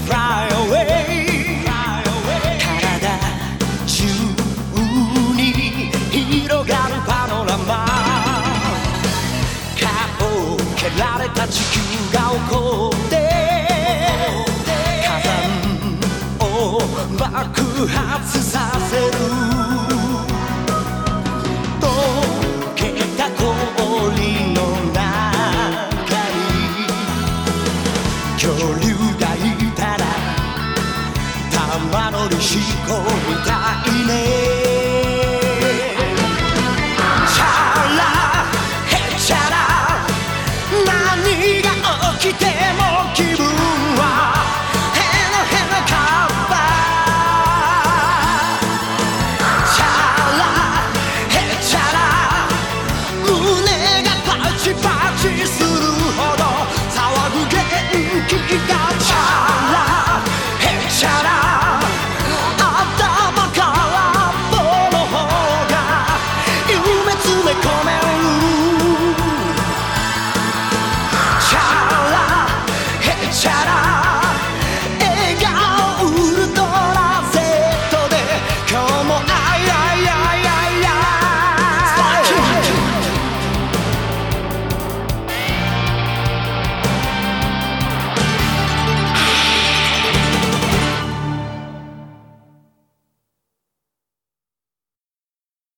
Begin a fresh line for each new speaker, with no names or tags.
Fly away 体中に広がるパノラマ。顔を蹴られた地球が起こって火山を爆発させる。恐竜がいたら玉乗りしこみたいね。